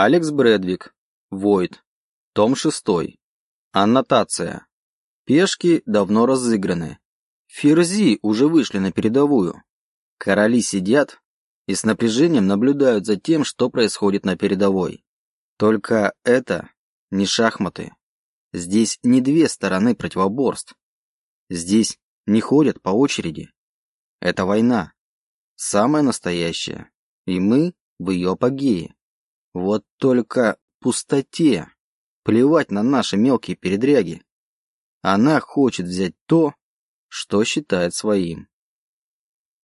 Алекс Брэдвик. Войд. Том 6. Аннотация. Пешки давно разыграны. Ферзи уже вышли на передовую. Короли сидят и с напряжением наблюдают за тем, что происходит на передовой. Только это не шахматы. Здесь не две стороны противоборств. Здесь не ходят по очереди. Это война. Самая настоящая. И мы в ее апогее. Вот только пустоте. Плевать на наши мелкие передряги. Она хочет взять то, что считает своим.